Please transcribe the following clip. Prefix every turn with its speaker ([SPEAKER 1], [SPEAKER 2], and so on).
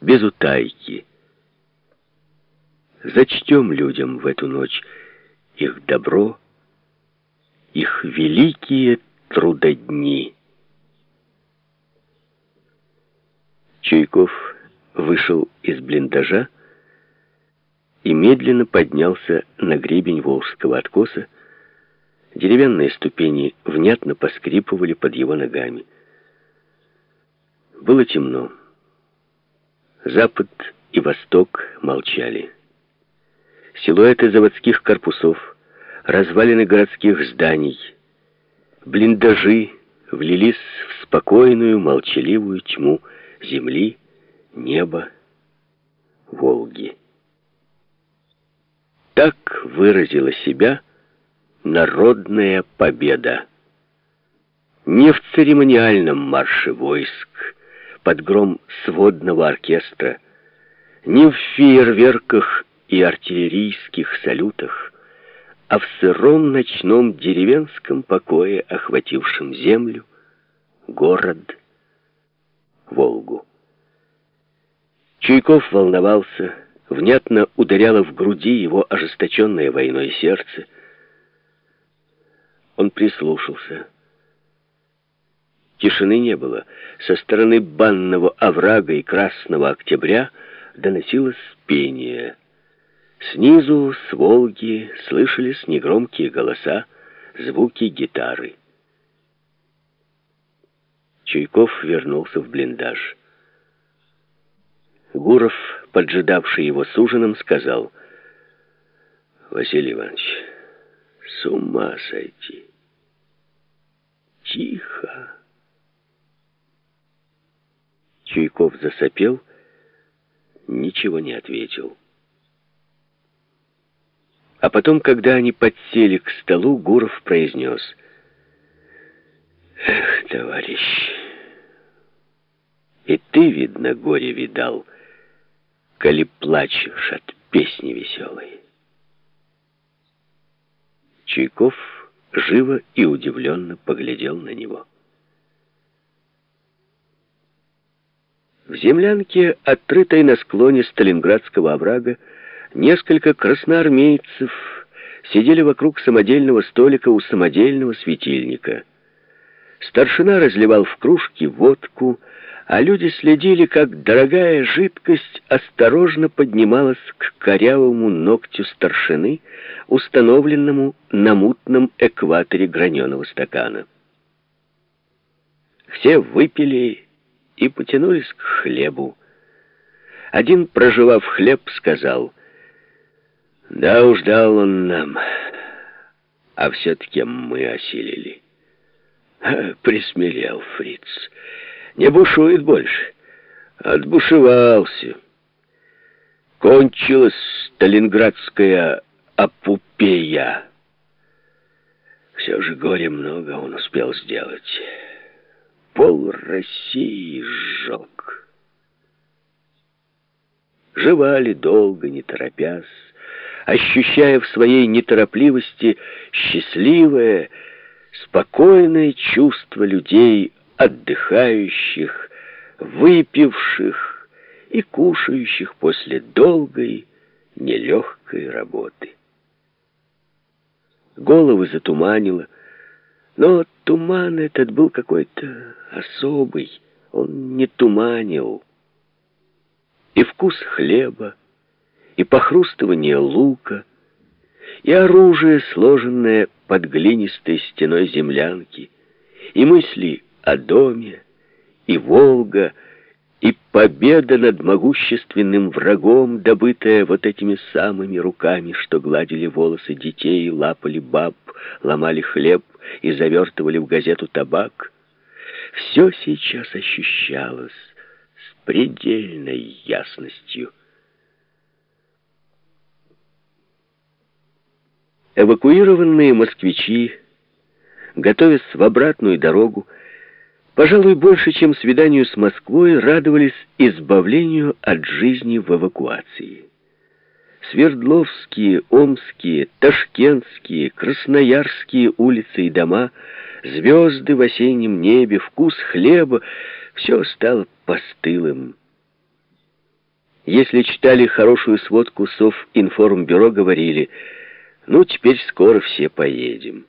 [SPEAKER 1] без утайки. Зачтем людям в эту ночь их добро, их великие трудодни. Чуйков вышел из блиндажа и медленно поднялся на гребень Волжского откоса. Деревянные ступени внятно поскрипывали под его ногами. Было темно. Запад и восток молчали. Силуэты заводских корпусов, развалины городских зданий, блиндажи влились в спокойную, молчаливую тьму земли, неба, Волги. Так выразила себя народная победа. Не в церемониальном марше войск, под гром сводного оркестра, не в фейерверках и артиллерийских салютах, а в сыром ночном деревенском покое, охватившем землю, город, Волгу. Чуйков волновался, внятно ударяло в груди его ожесточенное войной сердце. Он прислушался. Тишины не было. Со стороны банного оврага и красного октября доносилось пение. Снизу, с Волги, слышались негромкие голоса, звуки гитары. Чуйков вернулся в блиндаж. Гуров, поджидавший его с ужином, сказал, «Василий Иванович, с ума сойти! Тихо!» Чуйков засопел, ничего не ответил. А потом, когда они подсели к столу, Гуров произнес, «Эх, товарищ, и ты, видно, горе видал» коли плачешь от песни веселой. Чайков живо и удивленно поглядел на него. В землянке, открытой на склоне Сталинградского оврага, несколько красноармейцев сидели вокруг самодельного столика у самодельного светильника. Старшина разливал в кружки водку, а люди следили, как дорогая жидкость осторожно поднималась к корявому ногтю старшины, установленному на мутном экваторе граненого стакана. Все выпили и потянулись к хлебу. Один, проживав хлеб, сказал, «Да уж дал он нам, а все-таки мы осилили». Присмелел фриц. Не бушует больше. Отбушевался. Кончилась сталинградская опупея. Все же горе много он успел сделать. Пол России сжег. Жевали долго, не торопясь, ощущая в своей неторопливости счастливое, спокойное чувство людей, отдыхающих, выпивших и кушающих после долгой, нелегкой работы. Головы затуманило, но туман этот был какой-то особый, он не туманил. И вкус хлеба, и похрустывание лука, и оружие, сложенное под глинистой стеной землянки, и мысли о доме, и Волга, победа над могущественным врагом, добытая вот этими самыми руками, что гладили волосы детей, лапали баб, ломали хлеб и завертывали в газету табак, все сейчас ощущалось с предельной ясностью. Эвакуированные москвичи, готовясь в обратную дорогу, пожалуй, больше, чем свиданию с Москвой, радовались избавлению от жизни в эвакуации. Свердловские, Омские, Ташкентские, Красноярские улицы и дома, звезды в осеннем небе, вкус хлеба — все стало постылым. Если читали хорошую сводку Совинформбюро, говорили, ну, теперь скоро все поедем.